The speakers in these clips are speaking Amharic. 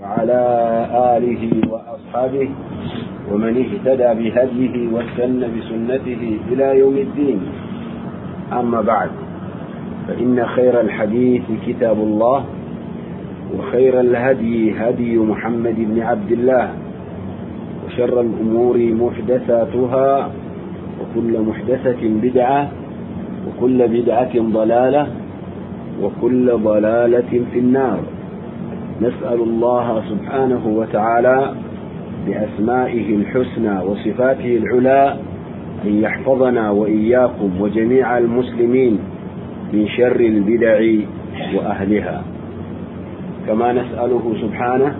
وعلى آله وأصحابه ومن اهتدى بهديه واستنى بسنته إلى يوم الدين. أما بعد فإن خير الحديث كتاب الله وخير الهدي هدي محمد بن عبد الله وشر الأمور محدثاتها وكل محدثة بدعة وكل بدعة ضلالة وكل ضلالة في النار. نسأل الله سبحانه وتعالى بأسمائه الحسنى وصفاته العلى أن يحفظنا وإياكم وجميع المسلمين من شر البدع وأهلها. كما نسأله سبحانه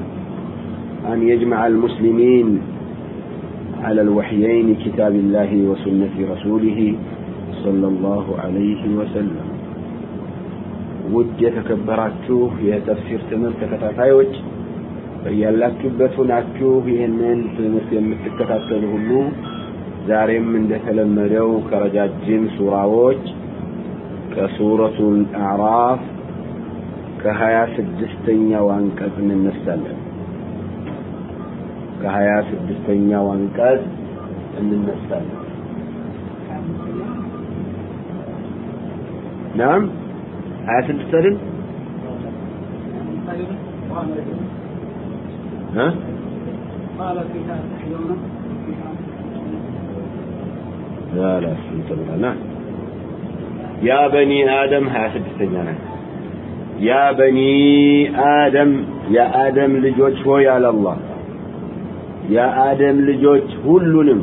أن يجمع المسلمين على الوحيين كتاب الله وسنة رسوله صلى الله عليه وسلم. ውድ የተከበራችሁ የተፍሲር ትምህርት ተከታታዮች በያላችሁበት ሆናችሁ ይህንን ትምህርት የምትከታተሉ ሁሉ ዛሬም እንደተለመደው ከረጃጅም ሱራዎች ከሱረቱል አዕራፍ ከሀያ ስድስተኛው አንቀጽ እንነሳለን። ከሀያ ስድስተኛው አንቀጽ እንነሳለን። ናም ሀያ ስድስት አይደል لا لا تبغانا يا بني آدم ها سدستኛ ናት ያ በኒ አደም የአደም ልጆች ሆይ አለ አላህ የአደም ልጆች ሁሉንም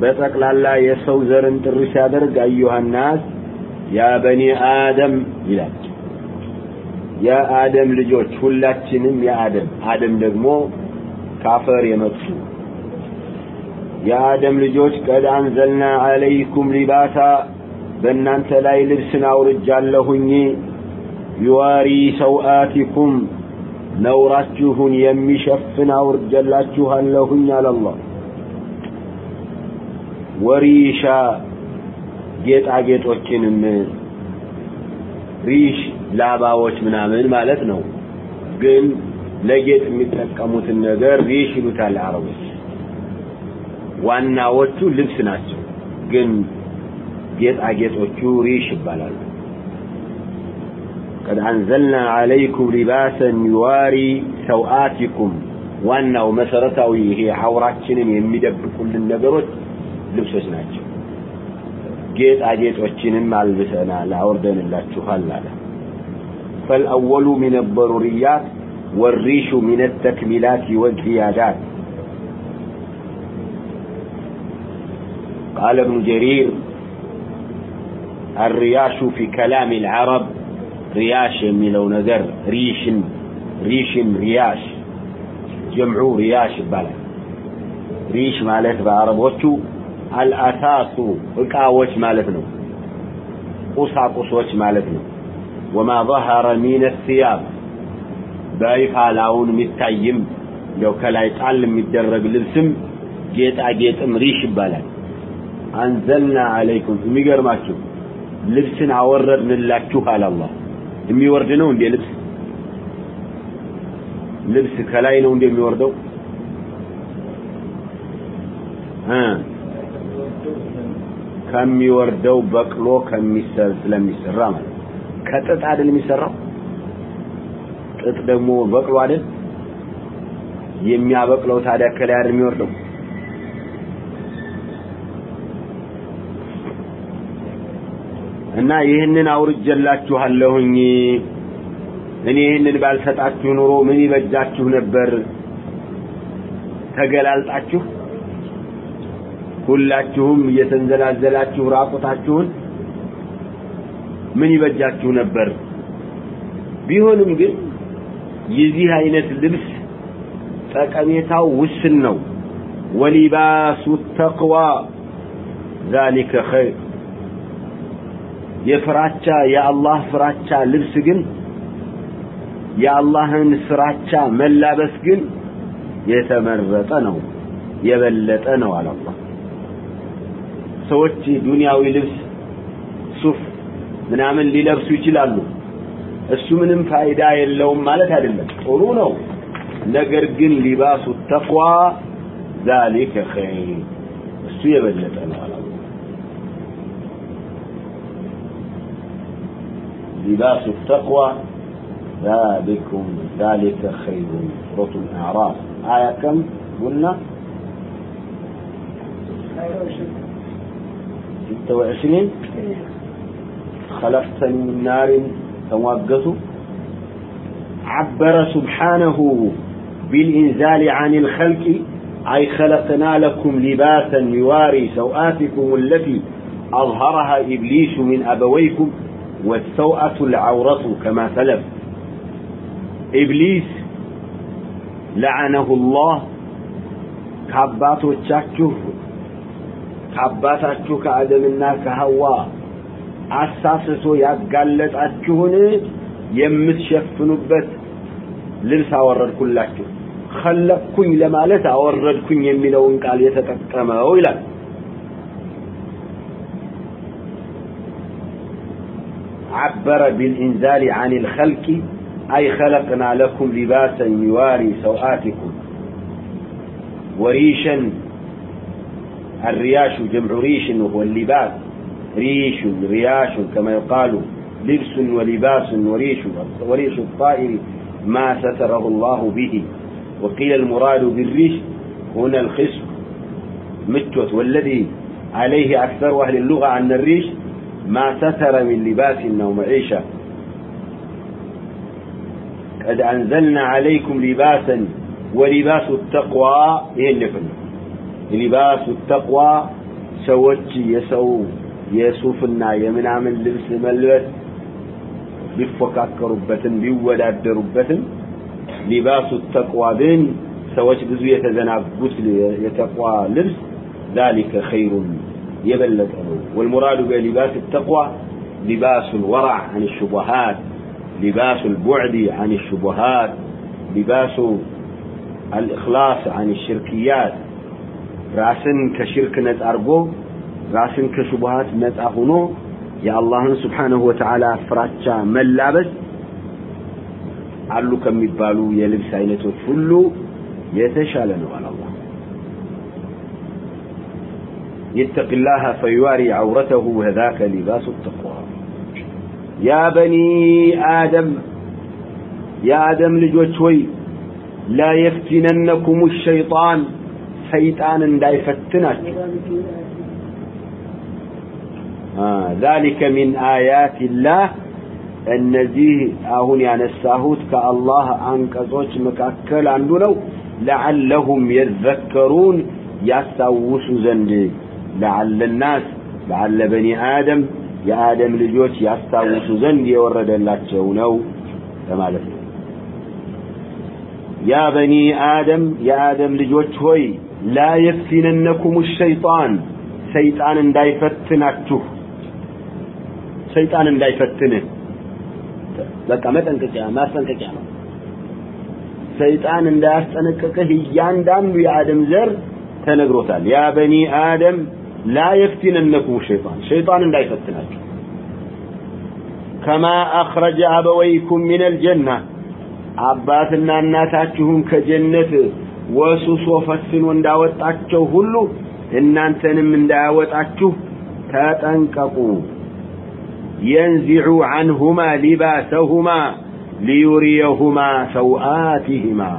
በጠቅላላ የሰው ዘርን ጥሪ ሲያደርግ አዩሃናስ ያ በኒ አደም ይላል። የአደም ልጆች ሁላችንም የአደም አደም ደግሞ ካፈር የመጡ። የአደም ልጆች ቀድ አንዘልና አለይኩም ሊባሳ በእናንተ ላይ ልብስን አውርጃለሁኝ። ዩዋሪ سوآتكم ነውራችሁን የሚሸፍን አውርጀላችኋለሁኝ አላላህ وريشا ጌጣጌጦችንም ريش ላባዎች ምናምን ማለት ነው። ግን ለጌጥ የሚጠቀሙትን ነገር ريش ይሉታል አረቦች። ዋናዎቹ ልብስ ናቸው፣ ግን ጌጣጌጦቹ ሪሽ ይባላሉ። ቀድ አንዘልና አለይኩም ሊባሰን ዩዋሪ ሰውአቲኩም። ዋናው መሰረታዊ ይሄ አውራችንን የሚደብቁልን ነገሮች ልብሶች ናቸው። ጌጣጌጦችንም አልብሰናል አውርደንላችኋል አለ فالأول من الضروريات والريش من التكميلات والزيادات قال ابن جرير الرياش في كلام العرب رياش የሚለው ነገር ሪሽን ሪሽን ሪያሽ ጀምዑ ሪያሽ ይባላል ሪሽ ማለት በአረቦቹ አልአሳሱ እቃዎች ማለት ነው ቁሳቁሶች ማለት ነው ወማ ظهر من الثياب በይፋ ላውን የሚታይም ያው ከላይ ጣል የሚደረግ ልብስም ጌጣጌጥም ሪሽ ይባላል አንዘልና አለይኩም የሚገርማችሁ ልብስን አወረድንላችሁ አለ አላህ የሚወርድ ነው እንዴ ልብስ ልብስ ከላይ ነው እንደሚወርደው እ ከሚወርደው በቅሎ ከሚሰር ስለሚሰራ ማለት ከጥጥ አይደል የሚሰራው? ጥጥ ደግሞ በቅሎ አይደል? የሚያበቅለው ታዲያ ከላይ አይደል የሚወርደው? እና ይህንን አውርጀላችኋለሁኝ። እኔ ይህንን ባልሰጣችሁ ኑሮ ምን ይበጃችሁ ነበር? ተገላልጣችሁ ሁላችሁም እየተንዘላዘላችሁ ራቁታችሁን ምን ይበጃችሁ ነበር? ቢሆንም ግን የዚህ አይነት ልብስ ጠቀሜታው ውስን ነው። ወሊባሱ ተቅዋ ዛሊከ ኸይር። የፍራቻ የአላህ ፍራቻ ልብስ ግን የአላህን ፍራቻ መላበስ ግን የተመረጠ ነው የበለጠ ነው አለ አላህ። ሰዎች ዱንያዊ ልብስ ሱፍ ምናምን ሊለብሱ ይችላሉ እሱ ምንም ፋይዳ የለውም ማለት አይደለም ጥሩ ነው ነገር ግን ሊባሱ ተቅዋ ذلك خير እሱ የበለጠ ነው አላህ لباس التقوى ذلكم ذلك خير سورة الأعراف آية كم قلنا ستة وعشرين خلقتني من نار تواقته عبر سبحانه بالإنزال عن الخلق أي خلقنا لكم لباسا يواري سوآتكم التي أظهرها إبليس من أبويكم والسوءة العورة كما سلف إبليس لعنه الله كباتو تشاكيه አባታችሁ ከአደምና ከሐዋ አሳስቶ ያጋለጣችሁን የምትሸፍኑበት ልብስ አወረድኩላችሁ። ከለኩኝ ለማለት አወረድኩኝ የሚለውን ቃል የተጠቀመው ይላል። عبر بالإنزال عن الخلق أي خلقنا لكم لباسا يواري سوآتكم وريشا الرياش جمع ريش وهو اللباس؟ ريش رياش كما يقال لبس ولباس وريش وريش الطائر ما ستره الله به. وقيل المراد بالريش هنا الخصم. متوت والذي عليه أكثر أهل اللغة أن الريش ما ستر من لباس أو معيشة. قد أنزلنا عليكم لباسا ولباس التقوى يهنفن لباس التقوى سوتش يسو يسوفنا يمنعمن لبس ملبس ቢፎካከሩበትም ቢወዳደሩበትም ሊባሱ ተቅዋ ግን ሰዎች ብዙ የተዘናጉት የተቅዋ ልብስ ذلك خير يبلغ والمراد بلباس التقوى لباس الورع عن الشبهات لباس البعد عن الشبهات لباس الإخلاص عن الشركيات راسن كشرك نتأرقو راسن كشبهات نتأهنو የአላህን ስብሓንሁ ወተዓላ ፍራቻ መላበስ አሉ ከሚባሉ የልብስ አይነቶች ሁሉ የተሻለ ነው አለ አላህ يتق الله فيواري عورته وذاك لباس التقوى يا بني آدم يا آدم لجوتوي لا يفتننكم الشيطان شيطان لا يفتنك ذلك من آيات الله እነዚህ አሁን ያነሳሁት ከአላህ አንቀጾች መካከል አንዱ ነው ለዓለሁም የዘከሩን ያስታውሱ ዘንድ ለዓለ ናስ ለዓለ በኒ አደም የአደም ልጆች ያስታውሱ ዘንድ የወረደላቸው ነው ለማለት ነው ያ በኒ አደም የአደም ልጆች ሆይ ላ የፍቲነነኩም ሸይጣን ሰይጣን እንዳይፈትናችሁ። ሰይጣን እንዳይፈትንህ በቃ መጠንቀቂያ ማስጠንቀቂያ ነው። ሰይጣን እንዳያስጠነቅቅህ እያንዳንዱ የአደም ዘር ተነግሮታል። ያ በኒ አደም ላ የፍቲነነኩም ሸይጣን። ሸይጣን እንዳይፈትናችሁ። ከማ አኽረጀ አበወይኩም ሚን አልጀና አባትና እናታችሁን ከጀነት ወሱሶ ፈትኖ እንዳወጣቸው ሁሉ እናንተንም እንዳያወጣችሁ ተጠንቀቁ ينزع عنهما لباسهما ليريهما سوآتهما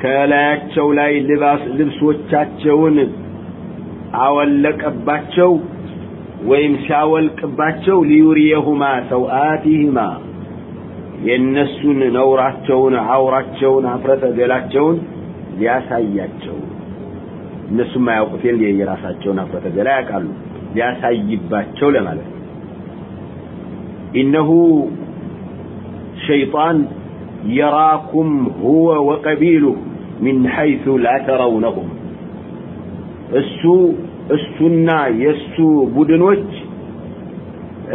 ከላያቸው ላይ ልባስ ልብሶቻቸውን አወለቀባቸው ወይም ሲያወልቅባቸው ሊዩሪየሁማ ሰውአቲህማ የእነሱን ነውራቸውን አውራቸውን አፍረተ ገላቸውን ሊያሳያቸው። እነሱም አያውቁት የራሳቸውን አፍረተ ገላ ያውቃሉ። ሊያሳይባቸው ለማለት ነው። ኢነሁ ሸይጣን የራኩም ሁወ ወቀቢሉህ ሚን ሐይሱ ላ እሱ እሱና የእሱ ቡድኖች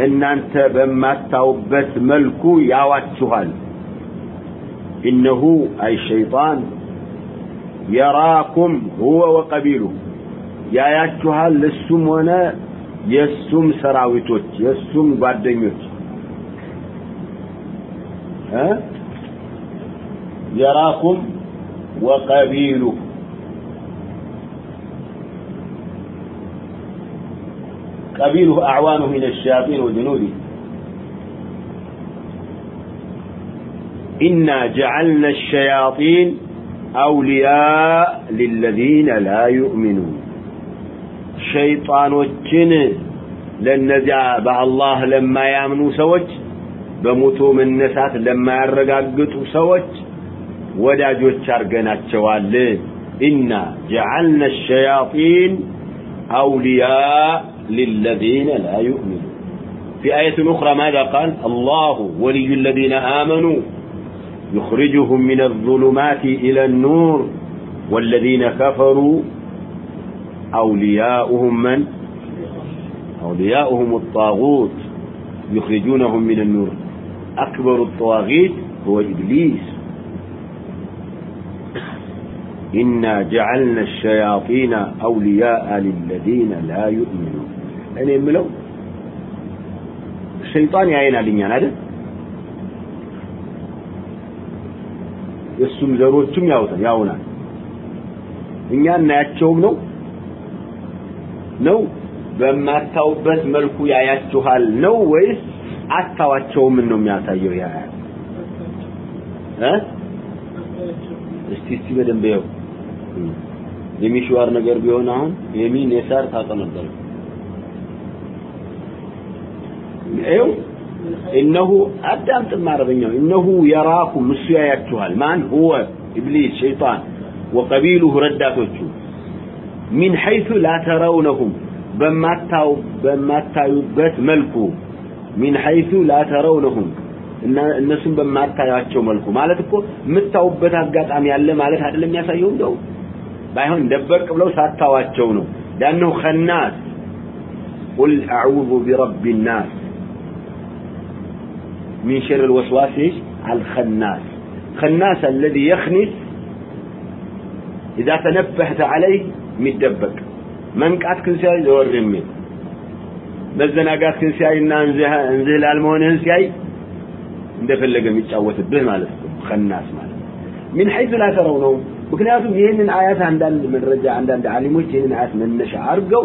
እናንተ በማታውበት መልኩ ያዋችኋል ኢነሁ አይ ሸይጣን የራኩም ሁወ ወቀቢሉህ ያያችኋል እሱም ሆነ የሱም ሰራዊቶች የሱም ጓደኞች ها يراكم وقبيله قبيله أعوانه من الشياطين وجنوده إنا جعلنا الشياطين أولياء للذين لا يؤمنون ሸይጣኖችን ለነዚያ በአላህ ለማያምኑ ሰዎች በሞቶ መነሳት ለማያረጋግጡ ሰዎች ወዳጆች አርገናቸዋል ኢና ጀዐልነ الشياطين أولياء للذين لا يؤمنون. في آية أخرى ماذا قال؟ الله ولي الذين آمنوا يخرجهم من الظلمات إلى النور والذين كفروا أولياؤهم من؟ أولياؤهم الطاغوت يخرجونهم من النور. أكبر الطواغيت هو إبليس. إنا جعلنا الشياطين أولياء للذين لا يؤمنون. እኔ የምለው ሸይጣን ያይናል እኛን አይደል? እሱም ዘሮቹም ያውታል ያውናል። እኛ እናያቸውም ነው? ነው? በማታውበት መልኩ ያያችኋል ነው ወይስ አታዋቸውም ነው የሚያሳየው ያ እ? እስቲ እስቲ በደንብ ያው። የሚሽዋር ነገር ቢሆን አሁን የሚን የሳር ታውቀው ነበር። ይኸው? እነሁ አዳምጥም አረበኛው እነሁ የራኩም እሱ ያያችኋል ማን? ሁወ ኢብሊስ ሸይጣን ወቀቢሉሁ ረዳቶቹ። ሚን ሐይቱ ላ ተረውነሁም በማታው በማታዩበት መልኩ። ሚን ሐይቱ ላ ተረውነሁም እነሱን በማታያቸው መልኩ። ማለት እኮ የምታዩበት አጋጣሚ ያለ ማለት አይደለም የሚያሳየው? እንደው ባይሆን ደበቅ ብለው ሳታዋቸው ነው። ዳነው ኸናስ ቁል አዑዙ ቢረቢ ናስ። من شر الوسواس الخناس خناس الذي يخنس إذا تنبهت عليه متدبك من قعد كل شيء يورمي መዘናጋት ግን ሲያይና እንዝህ ላልመሆንህን ሲያይ እንደፈለገ የሚጫወትብህ ማለት ነው ከናስ ማለት ምን حيث لا ترونه ምክንያቱም ይህንን አያት አንዳንድ መረጃ አንዳንድ አሊሞች ይህንን አያት መነሻ አድርገው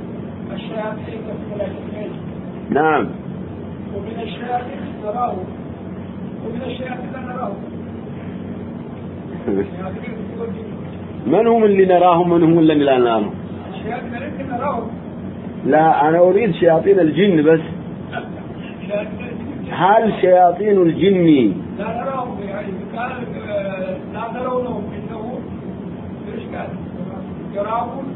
نعم. ومن الشياطين نراه ومن الشياطين لا نراه من هم اللي نراهم؟ من هم اللي لا نراهم الشياطين لا أنا أريد شياطين الجن بس. هل شياطين الجن؟ لا نراهم يعني قال لا ترونهم إنه إيش قال؟ يراهم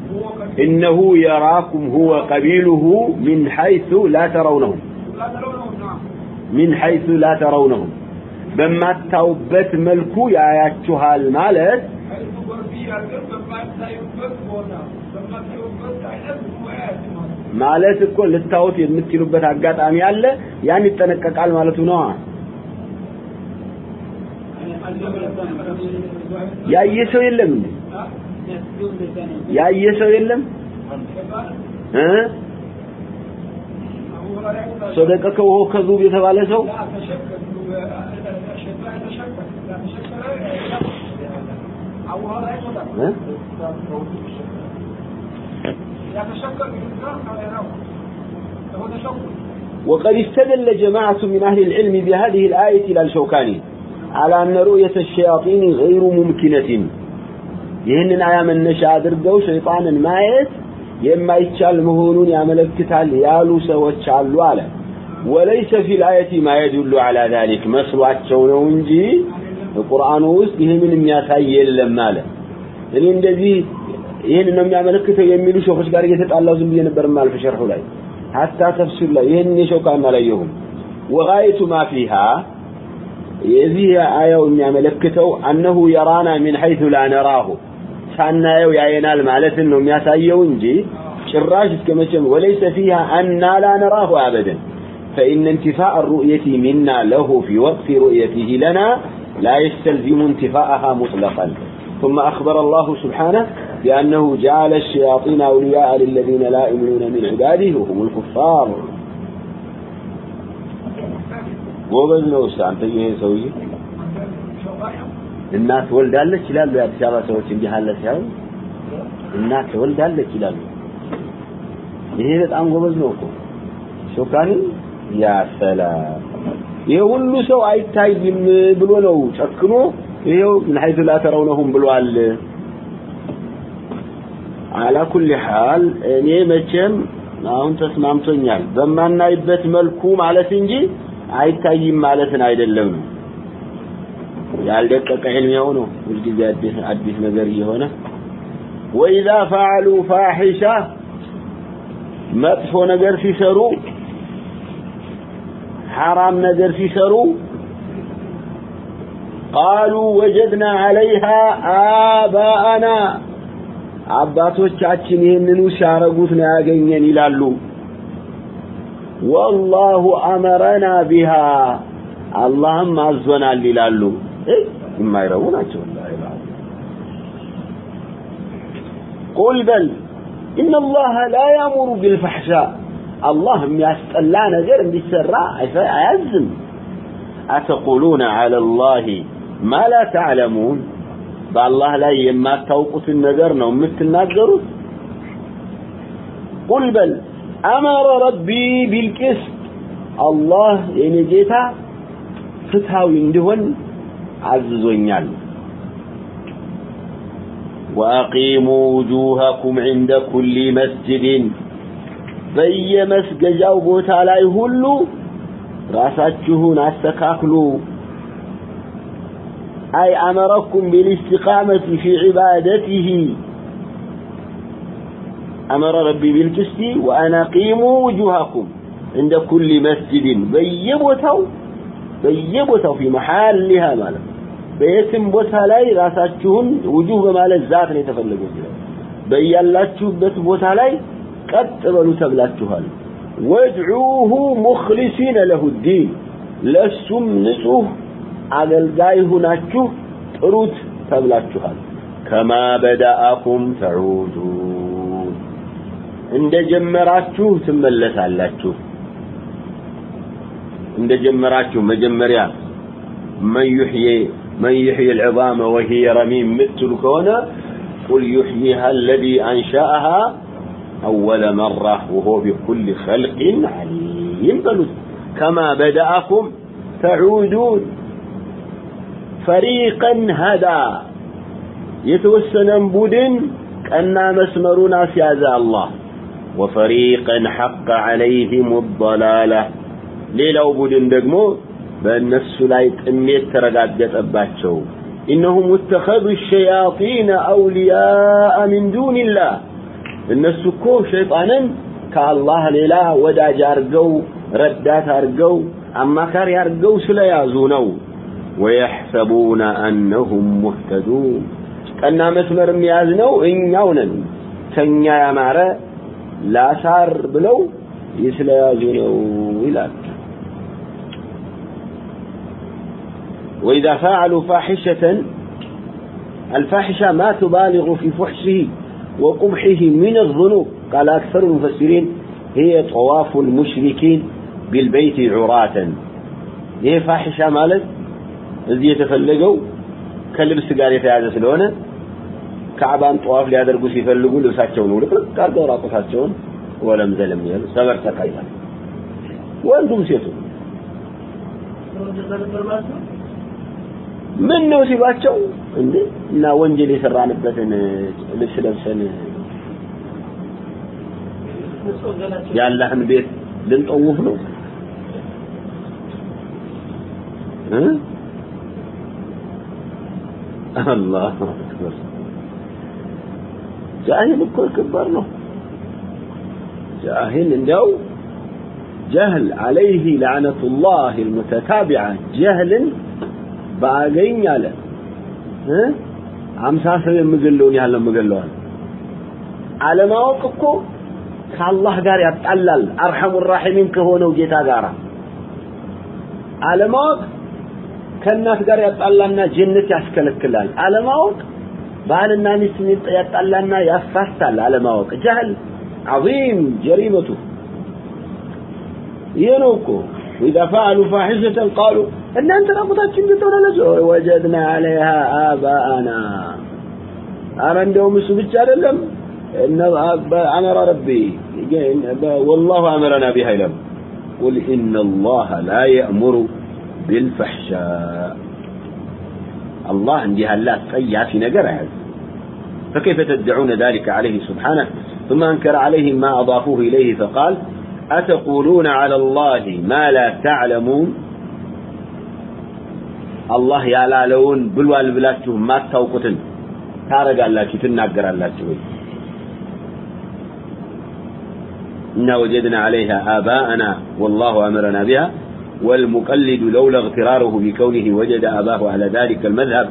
إنه يراكم هو قبيله من حيث لا ترونهم لا ترونهم نعم من حيث لا ترونهم በማታውበት መልኩ ያያችኋል ማለት حيث بربي القلب ما يثبت هنا لما يثبت አይነት ሙያት ማለት ማለት እኮ ልታውት የምትችሉበት አጋጣሚ አለ ያን ይጠነቀቃል ማለቱ ነው ያየ ሰው የለም እንዴ ያየ ሰው የለም እ صدقك وهو كذوب የተባለ ሰው እ وقد استدل جماعة من أهل العلم بهذه الآية إلى الشوكاني على أن رؤية الشياطين غير ممكنة ይህንን አያ መነሻ አድርገው ሸይጣንን ማየት የማይቻል መሆኑን ያመለክታል ያሉ ሰዎች አሉ አለ ወለይሰ ፊል አየቲ ማ የዱሉ ዐላ ዛሊክ መስሏቸው ነው እንጂ በቁርአኑ ውስጥ ይህንን የሚያሳይ የለም አለ እኔ እንደዚህ ይህን ነው የሚያመለክተው የሚሉ ሸኾች ጋር እየተጣላው ዝም ብዬ ነበር ማልፍ ሸርሑ ላይ ሀታ ተፍሲር ላይ ይህንን የሸውካን አላየሁም ወጋየቱ ማ ፊሃ የዚህ አያው የሚያመለክተው አነሁ የራና ሚን ሐይቱ ላ ነራሁ ሳናየው ያየናል ማለትን ነው የሚያሳየው እንጂ ጭራሽ እስከ መቼም ወለይሰ ፊሃ አና ላ ነራሁ አበደን فإن انتفاء الرؤية منا له في وقت رؤيته لنا لا يستلزم انتفاءها مطلقا ثم أخبر الله سبحانه بأنه جعل الشياطين أولياء للذين لا يؤمنون من عباده وهم الكفار ጎበዝ ነው እሱ አንተ ይሄ ሰውዬ እናት ወልዳለች ይላሉ። የአዲስ አበባ ሰዎች እንዲህ አለ እናት ወልዳለች ይላሉ። ይሄ በጣም ጎበዝ ነው እኮ። ሾካኒ ያ ሰላም ሰው አይታይም ብሎ ነው ጨክኖ ይሄው ምን ላ ተረውነሁም ብሏል። አላ ኩል ሐል እኔ መቼም አሁን ተስማምቶኛል። በማናይበት መልኩ ማለት እንጂ አይታይም ማለትን አይደለም። ነው ያልደቀቀ ህልም ያው ነው። ሁልጊዜ አዲስ አዲስ ነገር እየሆነ ወኢዛ ፈዓሉ ፋሒሻ መጥፎ ነገር ሲሰሩ ሐራም ነገር ሲሰሩ ቃሉ ወጀድና ዐለይሃ አባአና አባቶቻችን ይህንኑ ሲያረጉት ነው ያገኘን ይላሉ። ወላሁ አመረና ቢሃ አላህም አዞናል ይላሉ የማይረቡ ናቸው ቁል በል إن الله لا يأمر بالفحشاء الله የሚያስጠላ ነገር እንዲሰራ አያዝም أتقولون على الله ما لا تعلمون በአላህ ላይ የማታውቁትን ነገር ነው የምትናገሩት ቁል በል አመረ ረቢ ቢልቅስት አላህ የኔ ጌታ ፍትሃዊ እንዲሆን አዝዞኛል وأقيموا وجوهكم عند كل مسجد በየመስገጃው ቦታ ላይ ሁሉ ራሳችሁን አስተካክሉ أي أمركم بالاستقامة في عبادته أمر ربي بالقسط وأن أقيموا وجوهكم عند كل مسجد بيبوتوا بيبوتوا في محلها مالا በየትም ቦታ ላይ ራሳችሁን ውጁህ በማለት ዛት ነው የተፈለገው። ይላል በእያላችሁበት ቦታ ላይ ቀጥ በሉ ተብላችኋል። ወድዑሁ ሙኽሊሲነ ለሁ ዲን ለእሱም ንጹህ አገልጋይ ሁናችሁ ጥሩት ተብላችኋል። ከማ በዳአኩም ተዑዱን እንደጀመራችሁ ትመለሳላችሁ። እንደጀመራችሁ መጀመሪያ መን ዩሕዬ من يحيي العظام وهي رميم مثل كونه قل يحييها الذي أنشأها أول مرة وهو بكل خلق عليم. كما بدأكم تعودون. فريقا هدى. يتوسن بودن كأن مسمرون أسياز الله. وفريقا حق عليهم الضلالة. ليلو بودن دقمو በእነሱ ላይ ጥሜት ተረጋገጠባቸው إنهم اتخذوا الشياطين أولياء من دون الله እነሱ እኮ ሸይጣንን ከአላህ ሌላ ወዳጅ አርገው ረዳት አርገው አማካሪ አርገው ስለያዙ ነው ويحسبون أنهم مهتدون ቀና መስመር የሚያዝ ነው እኛው ነን ከኛ ያማረ ላሳር ብለው ይስለያዙ ነው ይላል وإذا فعلوا فاحشة الفاحشة ما تبالغ في فحشه وقبحه من الذنوب. قال أكثر المفسرين هي طواف المشركين بالبيت عراة. هي فاحشة مالت الذي يتفلقوا كلبس قال هذا سلونة كعبان طواف لهذا ليادرقوا يفلقوا لبساتشون ولكن قال دورا قفاتشون ولم زلم يل سبر تقيدا وأنتم سيتم ምን ነው ሲሏቸው እንዴ እና ወንጀል የሰራንበትን ልብስ ለብሰን የአላህን ቤት ልንጠውፍ ነው እ አላህ አክበር ጃሂል እኮ ከባድ ነው ጃሂል እንዲያው جهل عليه لعنة الله المتتابعة جهل ባገኝ አለ እ አምሳ ሰው የምገለውን ያህል ነው የምገለዋል አለማወቅ እኮ ከአላህ ጋር ያጣላል አርሐሙ ራሒሚን ከሆነው ጌታ ጋር አለማወቅ ከእናት ጋር ያጣላና ጀነት ያስከለክላል አለማወቅ ባልና ሚስት ያጣላና ያፋታል አለማወቅ ጀህል عظيم جريمته ينوكو وإذا فعلوا فاحشة قالوا إن أنت بطولة لسوء وجدنا عليها آباءنا. أنا عندهم سبتش لم إن أمر ربي. والله أمرنا بها لم قل إن الله لا يأمر بالفحشاء. الله عندها لا تقيا في نقرها فكيف تدعون ذلك عليه سبحانه؟ ثم أنكر عليهم ما أضافوه إليه فقال أتقولون على الله ما لا تعلمون؟ الله ما تتوقتن. تارق الله تنقر الله إنا وجدنا عليها آباءنا والله أمرنا بها. والمقلد لولا اغتراره بكونه وجد أباه على ذلك المذهب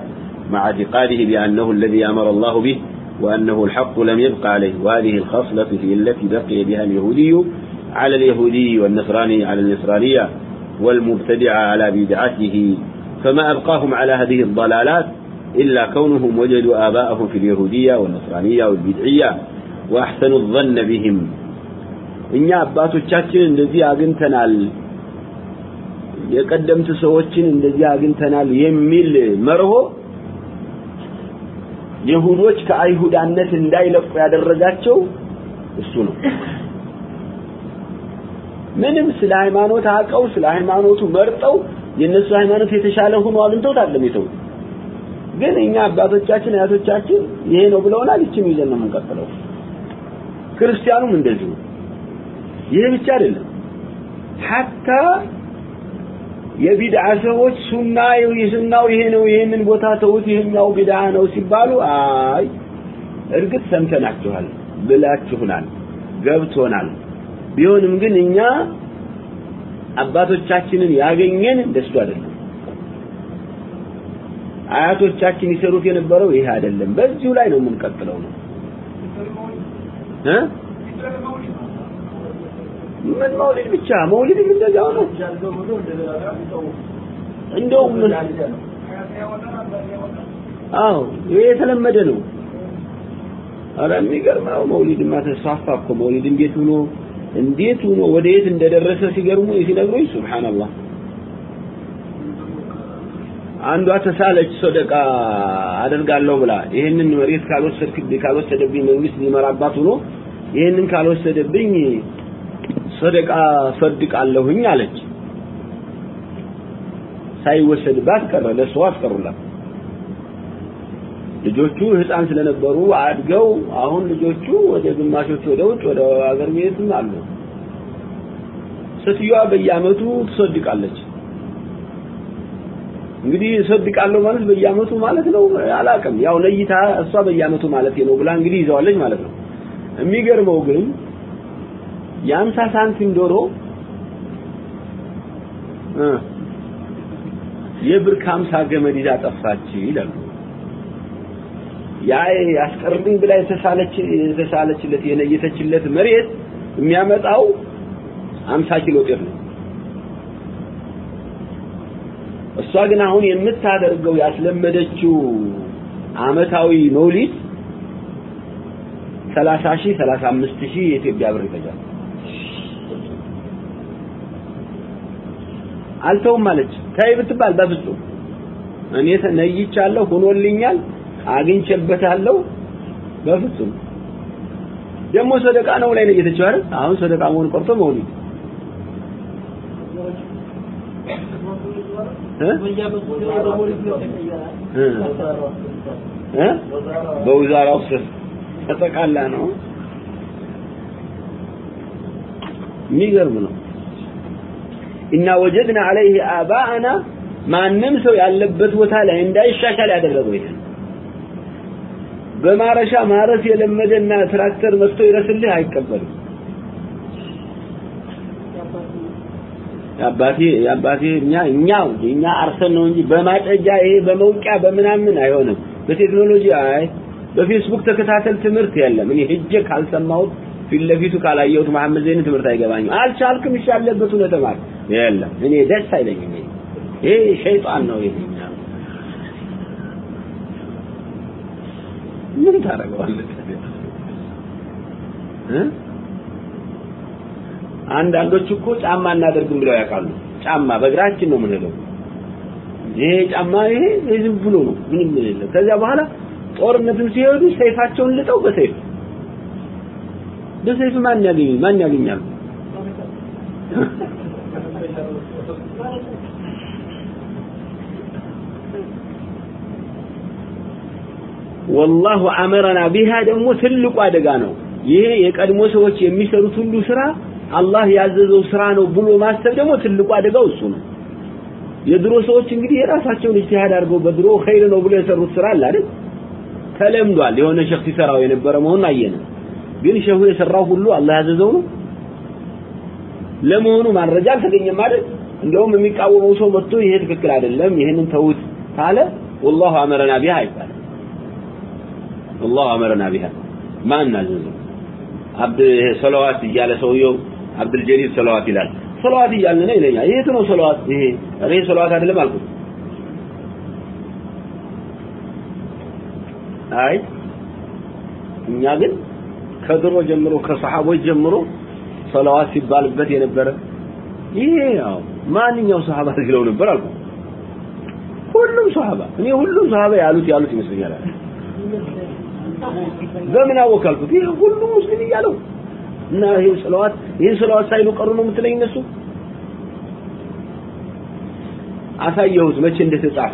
مع اعتقاده بأنه الذي أمر الله به وأنه الحق لم يبق عليه. وهذه الخصلة التي بقي بها اليهودي على اليهودي والنصراني على النصرانية والمبتدع على بدعته فما أبقاهم على هذه الضلالات إلا كونهم وجدوا آباءهم في اليهودية والنصرانية والبدعية وأحسنوا الظن بهم እኛ አባቶቻችን እንደዚህ አግኝተናል የቀደምት ሰዎችን እንደዚህ አግኝተናል የሚል መርሆ ይሁዶች ከአይሁዳነት እንዳይለቁ ያደረጋቸው እሱ ነው ምንም ስለ ሃይማኖት አቀው ስለ ሃይማኖቱ መርጠው የነሱ ሃይማኖት የተሻለ ሆኖ አግኝተውት አይደለም የተው ግን እኛ አባቶቻችን አያቶቻችን ይሄ ነው ብለውናል። ይችም ይዘን ነው የምንቀጥለው። ክርስቲያኑም እንደዚሁ። ይሄ ብቻ አይደለም። ሐታ የቢድዓ ሰዎች ሱና የሱናው ይሄ ነው ይሄንን ቦታ ተውት ይሄኛው ቢድዓ ነው ሲባሉ አይ እርግጥ ሰምተናችኋል ብላችሁናል ገብቶናል ቢሆንም ግን እኛ አባቶቻችንን ያገኘን እንደሱ አይደለም። አያቶቻችን ይሰሩት የነበረው ይሄ አይደለም። በዚሁ ላይ ነው የምንቀጥለው ነው። እ? ምን መውሊድ ብቻ? መውሊድም እንደዛው ነው። እንደውም አዎ ይሄ የተለመደ ነው። አረ የሚገርመው መውሊድማ ተስፋፋ እኮ። መውሊድ እንዴት ሆኖ እንዴት ሆኖ ወደ የት እንደደረሰ ሲገርሙ ሲነግሩኝ ሱብሃንአላህ አንዷ ተሳለች ሰደቃ አደርጋለሁ ብላ ይሄንን መሬት ካልወሰድክብኝ ካልወሰደብኝ መንግስት ሊመራባት ሆኖ ይሄንን ካልወሰደብኝ ሰደቃ ሰድቃለሁኝ አለች። ሳይወሰድባት ቀረ ለሷ አስቀሩላት ልጆቹ ህፃን ስለነበሩ አድገው አሁን ልጆቹ ወደ ግማሾቹ ወደ ውጭ ወደ ሀገር ቤትም አሉ። ሴትዮዋ በየአመቱ ትሰድቃለች። እንግዲህ እሰድቃለሁ ማለት በየአመቱ ማለት ነው? አላቅም ያው ለይታ እሷ በየአመቱ ማለት ነው ብላ እንግዲህ ይዘዋለች ማለት ነው። የሚገርመው ግን የአምሳ ሳንቲም ዶሮ የብር ከሀምሳ ገመድ ይዛ ጠፋች ይላሉ ያ ያስቀርብኝ ብላ የተሳለች የተሳለችለት የነየተችለት መሬት የሚያመጣው 50 ኪሎ ጤፍ ነው። እሷ ግን አሁን የምታደርገው ያስለመደችው አመታዊ መውሊድ 30 ሺህ 35 ሺህ የኢትዮጵያ ብር ይፈጃል። አልተውም ማለች ታይ ብትባል በፍጹም። እኔ ነይቻለሁ ሆኖልኛል አግኝቼበታለሁ በፍጹም ደግሞ ሰደቃ ነው ላይ ነው እየተቻለ አይደል አሁን ሰደቃ መሆን ቆርጦ መውሊድ በውዛራ ውስጥ ተጠቃላ ነው የሚገርም ነው እና ወጀድና عليه آباءنا ማንም ሰው ያለበት ቦታ ላይ እንዳይሻሻል ያደረገው ይሄ በማረሻ ማረስ የለመደና ትራክተር መጥቶ ይረስልህ አይቀበልም። የአባቴ የአባቴ እኛ እኛ እኛ አርሰን ነው እንጂ በማጨጃ ይሄ በመውቂያ በምናምን አይሆንም። በቴክኖሎጂ አይ በፌስቡክ ተከታተል ትምህርት የለም። እኔ ሄጄ ካልሰማሁት ፊት ለፊቱ ካላየሁት መሐመድ ዘይን ትምህርት አይገባኝም። አልቻልክም ያለበት ነው ተማር የለም። እኔ ደስ አይለኝም። ይሄ ሸይጣን ነው ይሄ ምን ታደርገዋለህ? አንዳንዶች እኮ ጫማ እናደርግም ብለው ያውቃሉ። ጫማ በእግራችን ነው የምንሄደው። ይሄ ጫማ ይሄ ዝም ብሎ ነው። ምንም የለም ከዚያ በኋላ ጦርነትም ሲሄዱ ሰይፋቸውን ልጠው በሰይፍ። በሰይፍ ማን ያገኝ ማን ያገኛል ወላሁ አመረና ቢሃ ደግሞ ትልቁ አደጋ ነው። ይሄ የቀድሞ ሰዎች የሚሰሩት ሁሉ ስራ አላህ ያዘዘው ስራ ነው ብሎ ማሰብ ደግሞ ትልቁ አደጋው እሱ ነው። የድሮ ሰዎች እንግዲህ የራሳቸውን ኢጅቲሃድ አድርገው በድሮ ኸይር ነው ብሎ የሰሩት ስራ አለ አይደል? ተለምዷል። የሆነ ሸህ ሲሰራው የነበረ መሆኑን አየነ። ግን ሸሁ የሰራው ሁሉ አላህ ያዘዘው ነው ለመሆኑ ማረጃ አልተገኘም አይደል? እንደውም የሚቃወመው ሰው መጥቶ ይሄ ትክክል አይደለም፣ ይሄንን ተውት ካለ ወላሁ አመረና ቢሃ ይባላል። والله امرنا بها ማን አዘዘው አብድ ሰለዋት እያለ ሰውየው አብዱል ጀሊል ሰለዋት ይላል ሰለዋት እያልን ነው ይለኛል የት ነው ሰለዋት ይሄ እኔ ሰለዋት አይደለም አልኩት አይ እኛ ግን ከድሮ ጀምሮ ከሰሃቦች ጀምሮ ሰለዋት ሲባልበት የነበረ ይሄ ያው ማንኛው ሰሃባ ሲለው ነበር አልኩ ሁሉም ሰሃባ እኔ ሁሉም ሰሃባ ያሉት ያሉት ይመስለኛል በምን አወካልኩት ይሄ ሁሉም ሙስሊም እያለው እና ይሄ ሰለዋት ይሄ ሰለዋት ሳይሉ ቀሩ ነው የምትለኝ እነሱ? አሳየሁት መቼ እንደተጻፈ።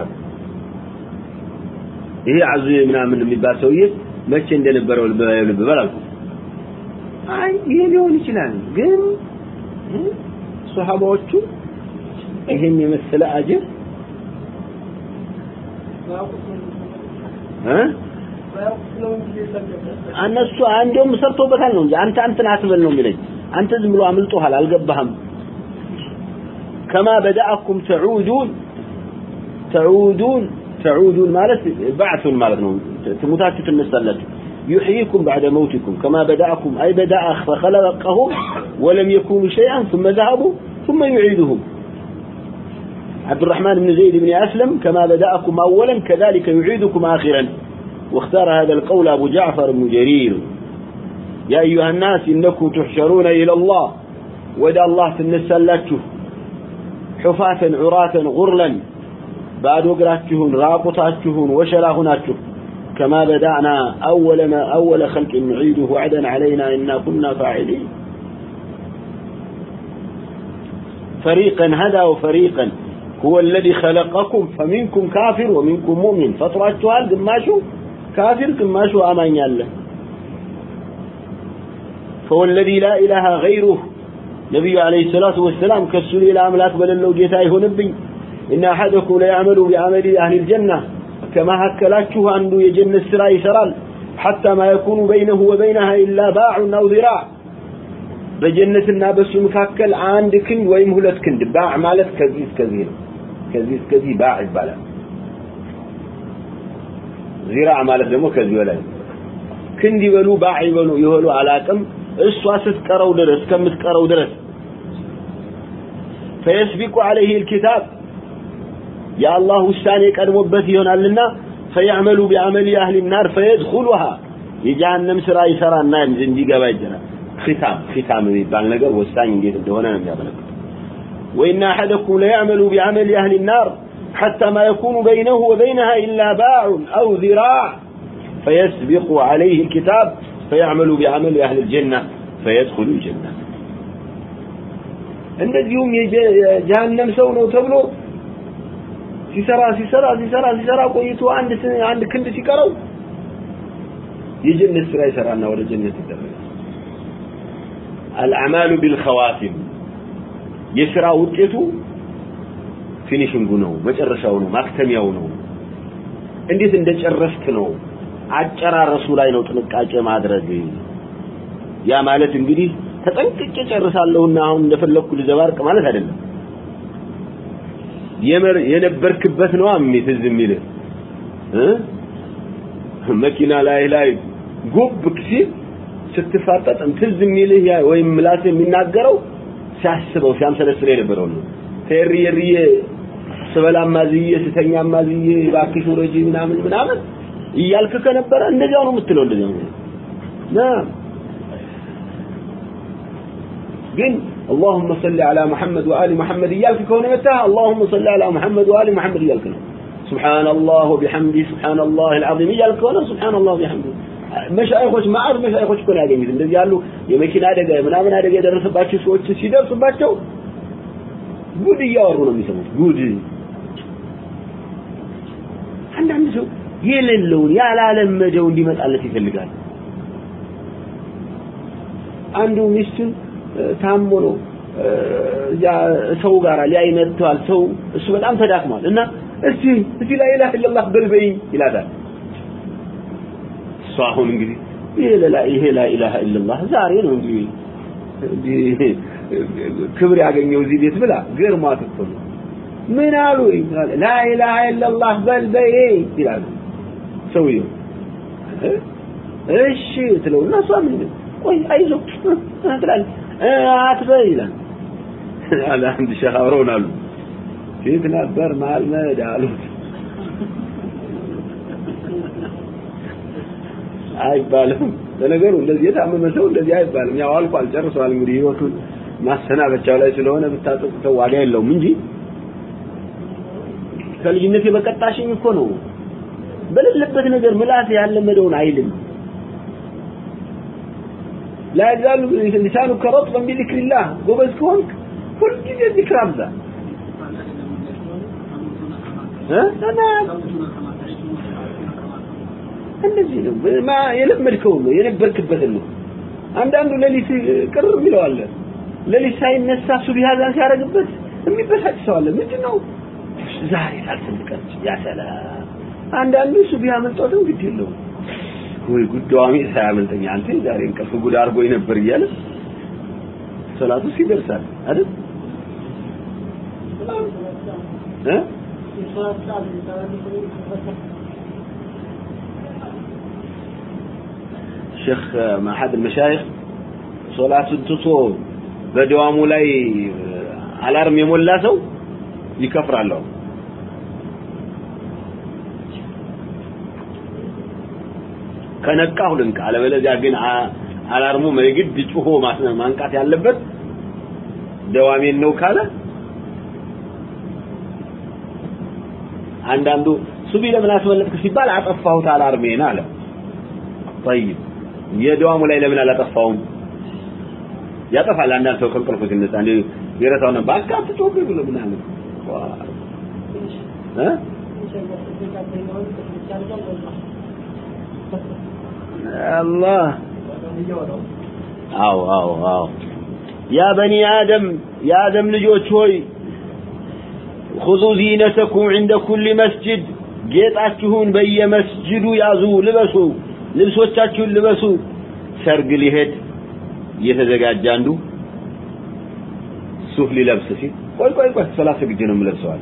ይሄ አዙ ምናምን የሚባል ሰውዬ መቼ እንደነበረው ልብ በላልኩ አይ ይሄ ሊሆን ይችላል ግን ሱሐባዎቹ ይሄን የመሰለ አጀብ እ እነሱ አንዱም ሰርቶበታል ነው እንጂ አንተ አንተን አትበል ነው የሚለኝ አንተ ዝም ብሎ አምልጦሃል አልገባህም كما بدأكم تعودون تعودون تعودون ማለት بعث ማለት ነው ትሙታችሁ ትነሳላችሁ يحييكم بعد موتكم كما بدأكم أي بدأ فخلقهم ولم يكونوا شيئا ثم ذهبوا ثم يعيدهم عبد الرحمن بن زيد بن أسلم كما بدأكم أولا كذلك يعيدكم آخرا واختار هذا القول أبو جعفر بن جرير. يا أيها الناس إنكم تحشرون إلى الله ودى الله تنسلاته حفاة عراة غرلا بعد وقراتهن راقطاتهن وشلاهناتهن كما بدأنا أول ما أول خلق نعيده وعدا علينا إنا كنا فاعلين. فريقا هدى وفريقا هو الذي خلقكم فمنكم كافر ومنكم مؤمن. فطرتها قماشو كافر كافر كماشو أمان يالا. فهو الذي لا إله غيره. نبي عليه الصلاة والسلام كسل إلى أملاك بل اللو جيتائه نبي إن أحدكم لا يعمل بعمل أهل الجنة. كما هكلاته أنه يجن السراء سرال حتى ما يكون بينه وبينها إلا باع أو ذراع. بجنة النابس المفاكل መካከል አንድ باع ወይም ሁለት كذير ባዕ كذير باع البلد مالت دمو كزي ولا كند يبلو باع يبلو يهلو على كم እሷ ስትቀረው ድረስ ከምትቀረው ድረስ فيسبق عليه الكتاب يا الله ውሳኔ ቀድሞበት ይሆናልና فيعمل بعمل اهل النار فيدخلها የጀሃነም ስራ ይሰራና እንዲገባ ይጀራል ختام ختام የሚባል ነገር ወሳኝ እንዴት እንደሆነ ነው የሚያመለክተው وإن أحدكم لا يعمل بعمل أهل النار حتى ما يكون بينه وبينها إلا باع أو ذراع فيسبق عليه الكتاب فيعمل بعمل أهل الجنة فيدخل الجنة እንደዚሁም የጀሃነም ሰው ነው ተብሎ ሲሰራ ሲሰራ ሲሰራ ሲሰራ ቆይቶ አንድ አንድ ክንድ ሲቀረው የጀነት ስራ ይሰራና ወደ ጀነት ይደረጋል الأعمال بالخواتم የስራ ውጤቱ ፊኒሽንጉ ነው መጨረሻው ነው ማክተሚያው ነው። እንዴት እንደጨረስክ ነው አጨራረሱ ላይ ነው ጥንቃቄ ማድረግ። ያ ማለት እንግዲህ ተጠንቅቄ ጨርሳለሁና አሁን እንደፈለኩ ልዘባርቅ ማለት አይደለም። የመር የነበርክበት ነው ትዝ የሚልህ እ? መኪና ላይ ላይ ጉብ ሲል ስትፋጠጥ ትዝ የሚልህ ያ ወይም ምላስ የሚናገረው ሲያስበው ሲያምሰለስለው የነበረው ነው። ተሪየሪየ ስበላማ ዝዬ ስተኛማ ዝዬ እባክሽ ውረጂ ምናምን ምናምን እያልክ ከነበረ እንደዚያው ነው የምትለው እንደዚያው ነው ግን اللهم صل على محمد وآل محمد إياك كون متى اللهم صل على محمد وآل محمد إياك سبحان الله وبحمده سبحان الله العظيم إياك كون سبحان الله وبحمده መሻይኾች ማዕር መሻይኾች እኮ ነው ያገኙት እንደዚህ ያሉ የመኪና አደጋ ምናምን አደጋ የደረሰባቸው ሰዎች ሲደርሱባቸው ጉድ እያወሩ ነው የሚሰሙት ጉድ አንዳንድ ሰው የሌለውን ያላለመደው እንዲመጣለት ይፈልጋል። አንዱ ሚስቱን ታሞ ነው ያ ሰው ጋር ሊያይ ሰው እሱ በጣም ተዳክሟል እና እስቲ እስቲ ላ ኢላሀ ኢላላህ በልበይኝ ይላታል። እሱ አሁን እንግዲህ ይሄ ላ ኢላሀ ኢላላህ ዛሬ ነው እንጂ ክብር ያገኘው እዚህ ቤት ብላ ገርሟት እኮ ነው ምን አሉ ላ ኢላሀ ኢላላህ በልበይ ይላል ሰውየው። እሺ ትለውና እሷ ምን ቆይ አይዞህ ትላለች። አትበይ ይላል። አለ አንድ ሸህ አብረውን አሉ። ፊት ነበር ማልመድ አሉት። አይባልም። ለነገሩ እንደዚህ የታመመ ሰው እንደዚህ አይባልም። ያው አልቋል ጨርሷል እንግዲህ ህይወቱን። ማሰናበቻው ላይ ስለሆነ ብታጠቁተው ዋጋ የለውም እንጂ ከልጅነቴ በቀጣሽኝ እኮ ነው በሌለበት ነገር ምላስ ያለመደውን አይልም لا يزال لسانك رطبا بذكر الله ጎበዝ ከሆንክ ሁልጊዜ ذكر አብዛ እንደዚህ ነው ማ የለመድከው ነው የነበርክበትን ነው አንዳንዱ ሌሊት ቅር የሚለው አለ ሌሊት ሳይነሳ ሱብሂ አዛን ሲያደርግበት የሚበሳጭ ሰው አለ ምንድነው ዛሬ ታስልቀች ያሰላ አንዳንዱ እሱ ቢያመልጠው ግድ የለውም። ወይ ጉዳዋሚ ሳያመልጠኝ አንተ ዛሬ እንቅልፍ ጉድ አድርጎኝ ነበር እያለ ሰላቱ ሲደርሳል አይደል? እ? ሼክ ማሐድ መሻይኽ ሶላቱን ትቶ በደዋሙ ላይ አላርም የሞላ ሰው ይከፍራል አሁን። ከነቃሁ ልንቃ አለበለዚያ ግን አላርሙ የግድ ጩሆ ማንቃት ያለበት ደዋሜን ነው ካለ አንዳንዱ ሱቢ ለምን አስመለጥክ ሲባል አጠፋሁት አላርሜን አለ طيب የደዋሙ ላይ ለምን አላጠፋውም ያጠፋል አንዳንድ ሰው ከእንቅልፉ ሲነሳ እንደ ይረሳው ነበር በቃ አትጮህ ብሎ ምናምን እ الله አው አው አው ያ በኒ አደም የአደም ልጆች ሆይ خذوا زينتكم عند كل مسجد ጌጣችሁን በየመስጅዱ ያዙ ልበሱ ልብሶቻችሁን ልበሱ ሰርግ ሊሄድ እየተዘጋጀ አንዱ ሱፍ ሊለብስ ሲል ቆይ ቆይ ቆይ ሰላት ሰግጄ ነው የምለብሰዋል